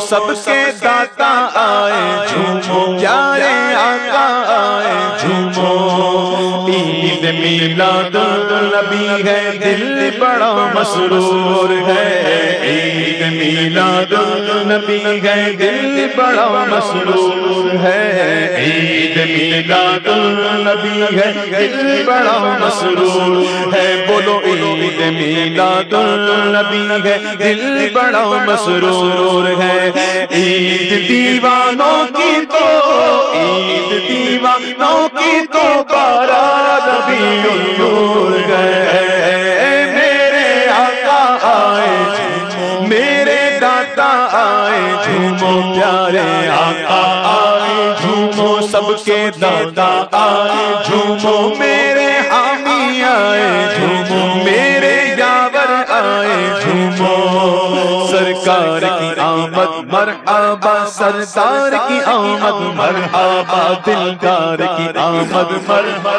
سب کے داتا آئے جھومو میلاد النبی ہے، دل بڑا مسرور ہے۔ عید میلاد النبی ہے، دل بڑا مسرور ہے۔ عید میلاد النبی ہے، دل بڑا مسرور ہے۔ بولو عید میلاد النبی ہے، دل بڑا مسرور ہے۔ عید دیوانوں کی تو عید دیوانوں کی تو بارہ نبی النور گئے۔ میرے آقا آئے میرے داتا آئے جھومو۔ پیارے آقا آئے جھومو۔ سب کے داتا آئے جھومو۔ میرے مرحبا سردار کی آمد مرحبا دلدار کی آمد مرحبا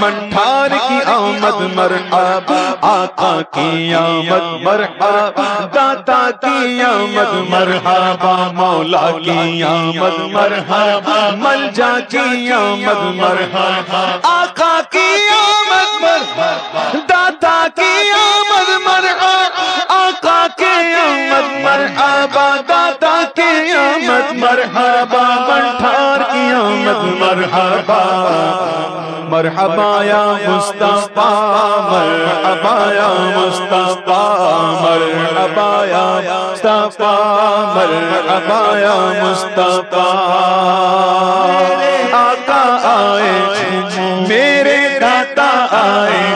منٹھار کی آمد مرحبا آقا کی آمد مرحبا داتا کی آمد مرحبا مولا کی آمد مرحبا ملجا کی آمد مرحبا آقا کی آمد مرحبا داتا کی آمد مرحبا آقا کی آمد مرحبا داتا کی آمد مرحبا منٹھار کی آمد مرحبا مرحبا یا مصطفیٰ، مرحبا یا مصطفیٰ، مرحبا یا مصطفیٰ، مرحبا یا مصطفیٰ۔ آقا آئے میرے داتا آئے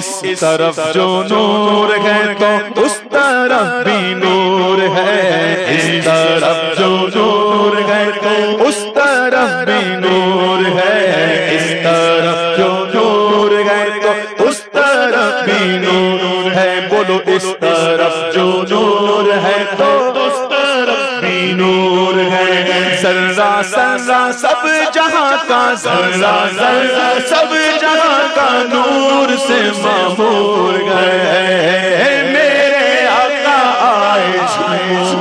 اس طرف جو نور ہے تو اس طرف بھی نور ہے۔ اس طرف جو نور ہے تو اس طرف بھی نور ہے۔ اس طرف جو نور ہے تو اس طرف بھی نور ہے۔ بولو اس طرف جو نور ہے۔ ذرا سب جہاں کا ذرا ذرا سب جہاں کا نور سے معمور گئے۔ میرے آقا آئے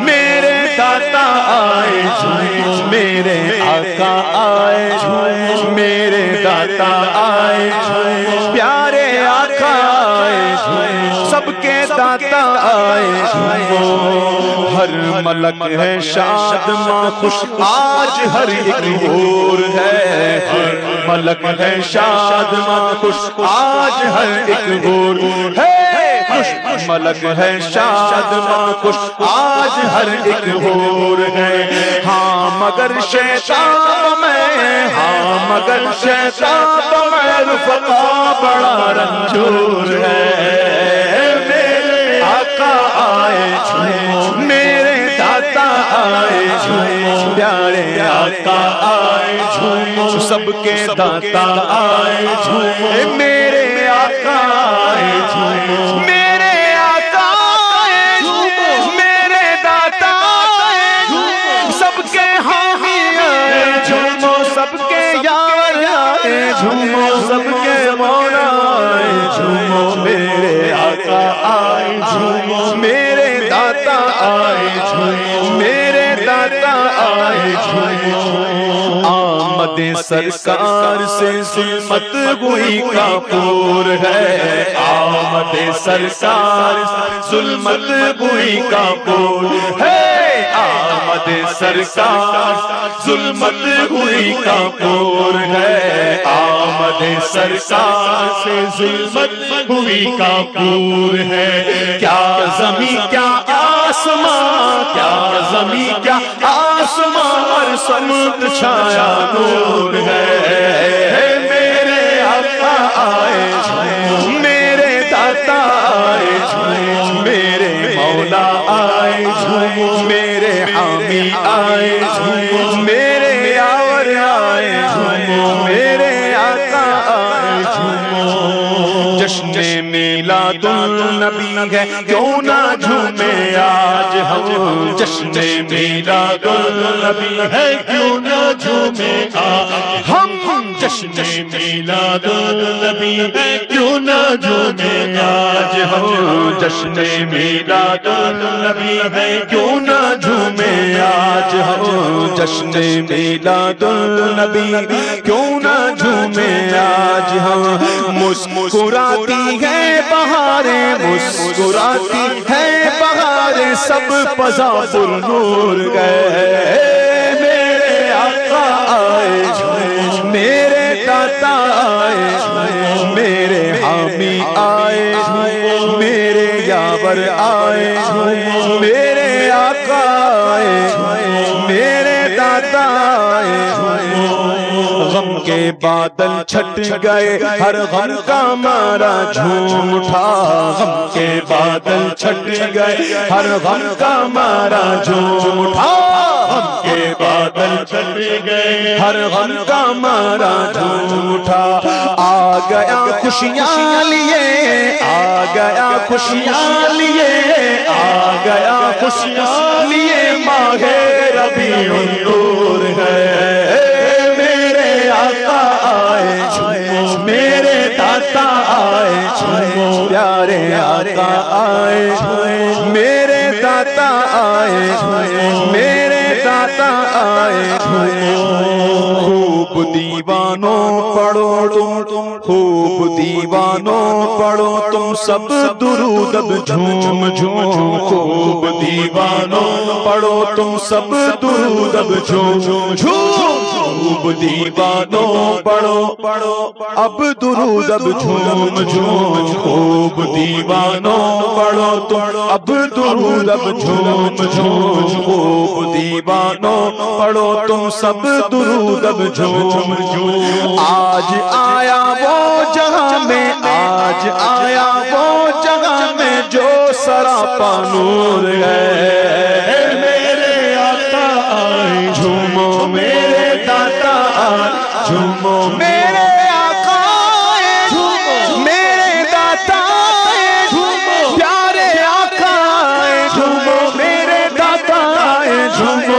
میرے داتا آئے میرے آقا آئے میرے داتا آئے پیارے آقا آئے سب کے ملک ہے شاد ماں خوش آج ہر ایک اور ہے۔ ملک ہے شاد ماں خوش آج ہر ایک اور ہے۔ ملک ہے شاد ماں خوش آج ہر ایک اور ہے۔ ہاں مگر شیطان میں ہاں مگر شیطان میں رفقا بڑا رنجور ہے۔ میرے آقا آئے میرے داتا آئے پیارے آقا آئے سب کے داتا آئے میرے آقا آئے میرے آقا آئے میرے داتا آئے سب کے حامی آئے جھومو سب کے یار آئے جھومو سب کے آئے جھومو میرے آقا، آئے جھومو میرے داتا آئے جھومو میرے داتا آئے جھومو۔ آمد سرکار سے ظلمت ہوئی کا پور ہے۔ آمد سرکار ظلمت ہوئی کا پور ہے۔ آمد سرکار، ظلمت ہوئی کاپور ہے۔ آمد سرکار سے ظلمت ہوئی کاپور ہے۔ کیا زمین، کیا آسمان، کیا زمین، کیا آسمان اور سمت چھایا نور ہے۔ میرے آقا، آئے میرے داتا، آئے میرے مولا آئے جھومو، میرے حامی آئے جھومو، میرے آور آئے جھومو، میرے آقا آئے جھومو۔ جشن میلاد النبی ہے، کیوں نہ جھومے آج ہم؟ جشن میلاد النبی ہے، کیوں نہ جھومے آج ہم؟ جشن میلاد النبی ہے، کیوں نہ جھومے آج ہم؟ جشن میلاد النبی ہے، کیوں نہ جھومے آج ہم؟ جشن میلاد النبی کیوں نہ جھومے آج ہم؟ مسکراتی ہے بہاریں، مسکراتی ہے بہاریں، سب پزا پر نور گئے۔ میرے آقا آئے میرے دادا آئے میرے حامی آئے میرے یاور آئے میرے کے بادل چھٹ گئے ہر غم کا مارا جھوم اٹھا۔ غم کے بادل چھٹ گئے ہر غم کا مارا جھوم اٹھا۔ غم کے بادل چھٹ گئے ہر غم کا مارا جھوم اٹھا۔ آ گیا خوشیاں لیے آ گیا خوشیاں لیے آ گیا خوشیاں لیے۔ ماہ ربیع النور ہے۔ آقا آئے میرے داتا آئے پیارے آقا آئے میرے داتا آئے میرے داتا آئے خوب دیوانوں پڑھو تم، خوب دیوانوں پڑھو تم، سب درود اب جھوم جھوم، خوب دیوانوں پڑھو تم، سب درود اب جھوم جھوم۔ خوب دیوانوں پڑھو پڑھو۔ اب درود، اب جھوم جھوم، خوب دیوانوں پڑھو تم اب درود، اب جھوم جھوم، خوب دیوانوں پڑھو تم سب درود، اب جھوم جھوم۔ آج آیا وہ جہاں میں، آج آیا وہ جگہ میں جو سراپا نور ہے۔ جھومو میرے آقا جھومو میرے داتا جھومو پیارے آقا جھومو میرے داتا جھومو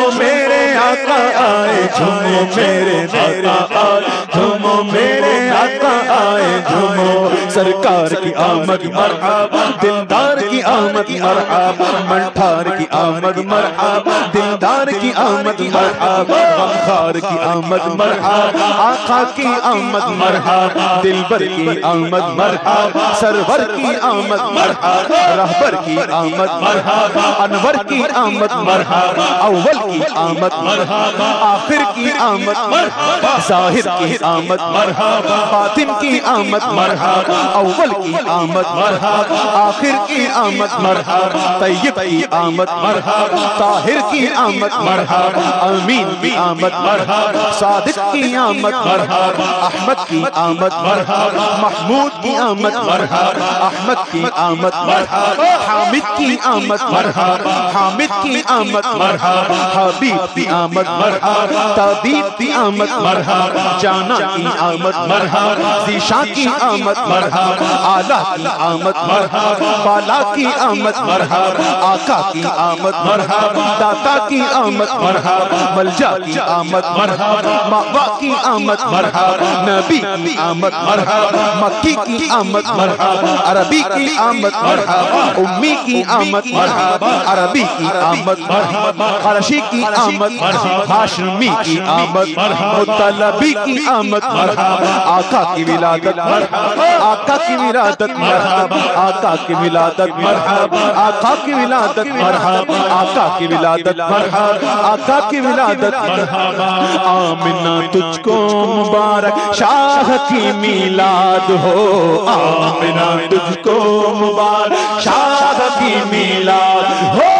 آقا آئے جھومو میرے داتا آئے جھومو میرے آقا آئے جھومو سرکار کی آمد مرحبا دلدار کی آمد مرحبا منٹھار کی آمد مرحبا دلدار کی آمد مرحبا غمخار کی آمد مرحبا آقا کی آمد مرحبا دلبر کی آمد مرحبا سرور کی آمد مرحبا رہبر کی آمد مرحبا انور کی آمد مرحبا اول کی آمد مرحبا آخر کی آمد مرحبا ظاہر کی آمد مرحبا باطن کی آمد مرحبا اول کی آمد مرحبا آخر کی آمد مرحبا طیب کی آمد مرحبا طاہر کی آمد مرحبا امین کی آمد مرحبا صادق کی آمد مرحبا احمد کی آمد مرحبا محمود کی آمد مرحبا احمد کی آمد مرحبا حامد کی آمد مرحبا حامد کی آمد مرحبا حبیب کی آمد مرحبا طبیب کی آمد مرحبا جانا کی آمد مرحبا ذیشا کی آمد مرحبا آلہ کی آمد مرحبا بالا کی آمد مرحبا آقا کی آمد مرحبا داتا کی آمد مرحبا ملجا کی آمد مرحبا مأوا کی آمد مرحبا نبی کی آمد مرحبا مکی کی آمد مرحبا عربی کی آمد مرحبا امی کی آمد مرحبا عربی کی آمد مرحبا خرشی کی آمد مرحبا ہاشمی کی آمد مطلبی کی آمد مرحبا آقا کی ولادت مرحبا آقا کی ولادت مرحبا آقا کی ولادت مرحبا آقا کی ولادت مرحبا آقا کی ولادت مرحبا آقا کی ولادت مرحبا آمنہ تجھ کو مبارک شاہ کی میلاد ہو آمنہ تجھ کو مبارک شاہ کی میلاد ہو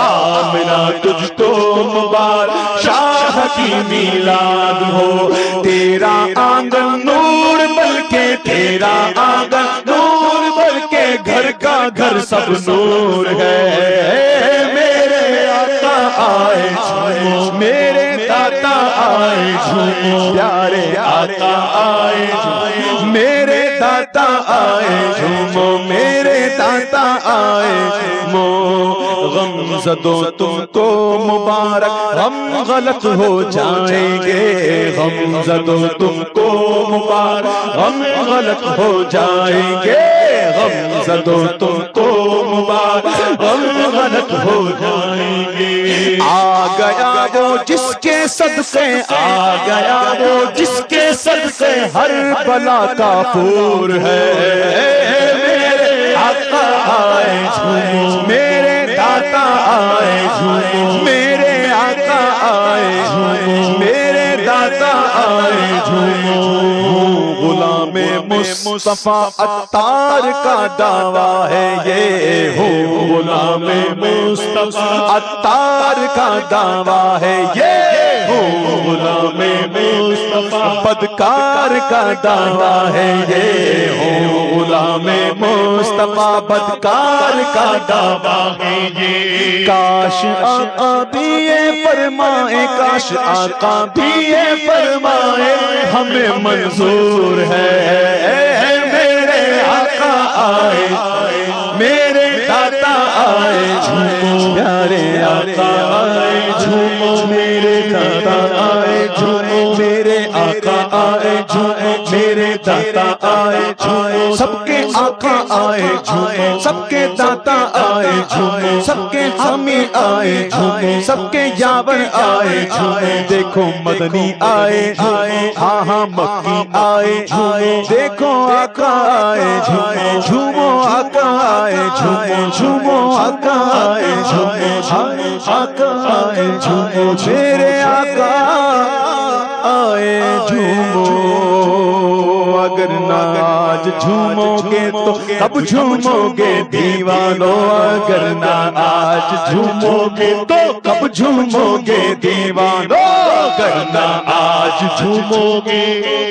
آمنا تجھ کو مبارک، شاہ کی میلاد ہو۔ تیرا آنگن نور بلکہ، تیرا آنگن نور بلکہ، گھر کا گھر سب نور ہے۔ آئے جھومو۔ میرے داتا آئے جھومو۔ پیارے آقا آئے جھومو۔ میرے داتا آئے جھومو۔ میرے داتا آئے جھومو۔ غم زدو تم کو مبارک۔ غم غلط ہو جائیں گے۔ غم زدو تم کو مبارک۔ غم غلط ہو جائیں گے۔ غم زدو تم کو مبارک۔ غم غلط ہو جائیں گے آ گیا وہ جس کے صدقے آ گیا وہ جس کے صدقے ہر بلا کا پور ہے۔ میرے آقا آئے میرے داتا آئے جھومو میرے آقا آئے جھومو میرے داتا آئے غلام مصطفیٰ اتار کا دعویٰ ہے، یہ ہو غلام مصطفیٰ اتار کا دعویٰ ہے، یہ ہو غلام مصطفیٰ بدکار کا دعویٰ ہے یہ ہو غلام مصطفیٰ، بدکار کا دعویٰ ہے یہ۔ کاش آقا بھی یہ فرمائے، کاش آقا بھی یہ فرمائے، ہمیں منظور ہے۔ میرے آقا آئے، میرے داتا آئے۔ جھومو، پیارے آقا آئے، جھومو، میرے داتا آئے۔ جھومو، میرے آقا آئے جھومو میرے داتا آئے جھومو سب کے آقا آئے جھومو سب کے داتا آئے جھومو سب کے حامی آئے جھومو سب کے یاور آئے جھومو دیکھو مدنی آئے آئے ہاں ہاں مکی آئے جھومو دیکھو آقا آئے جھومو جھومو آقا آئے جھومو جھومو آقا آئے جھومو آقا آئے جھومو میرے آقا جھومو گے تو کب جھومو گے دیوانو اگر ناج جھومو گے تو کب جھومو گے دیوانو اگر آج جھومو گے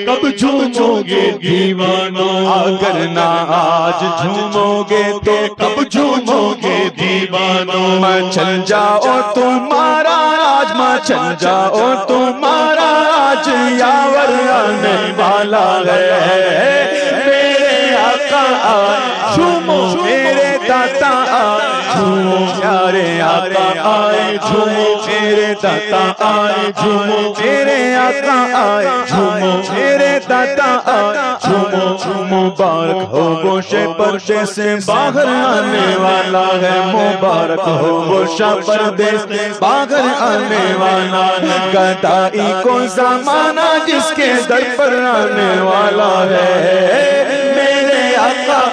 کب جھومو گے دیوانو اگر آج جھومو گے تو کب جھومو گے دیوانو میں چل جاؤ تمہارا آج میں چل جاؤ تمہارا آج یاور آنے والا ہے۔ جھومو میرے داتا، جھومو پیارے آقا، آئے، جھومو میرے داتا، آئے، جھومو میرے آقا، آئے، جھومو میرے داتا، آئے، جھومو مبارک ہو، گوشے پردے سے باہر آنے والا ہے، مبارک ہو، گوشہ پردے سے باہر آنے والا ہے۔ گدائی کو زمانہ جس کے در پر آنے والا ہے۔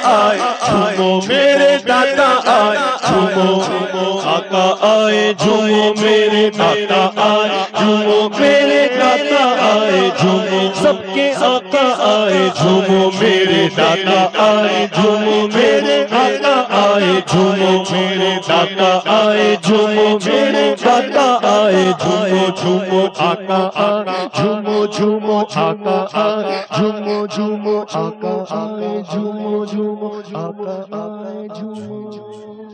آئے جھومو میرے داتا آئے جھومو آقا آئے جھومو میرے داتا آئے جھومو میرے داتا آئے جھومو، سب کے آقا آئے جھومو، میرے داتا آئے جھومو، میرے آقا آئے جھومو، میرے داتا آئے جھومو، میرے داتا آئے جھومو جھومو، آقا آئے جھومو جھومو، آقا آئے جھومو جھومو، آقا آئے جھومو جھومو، آقا آئے جھومو۔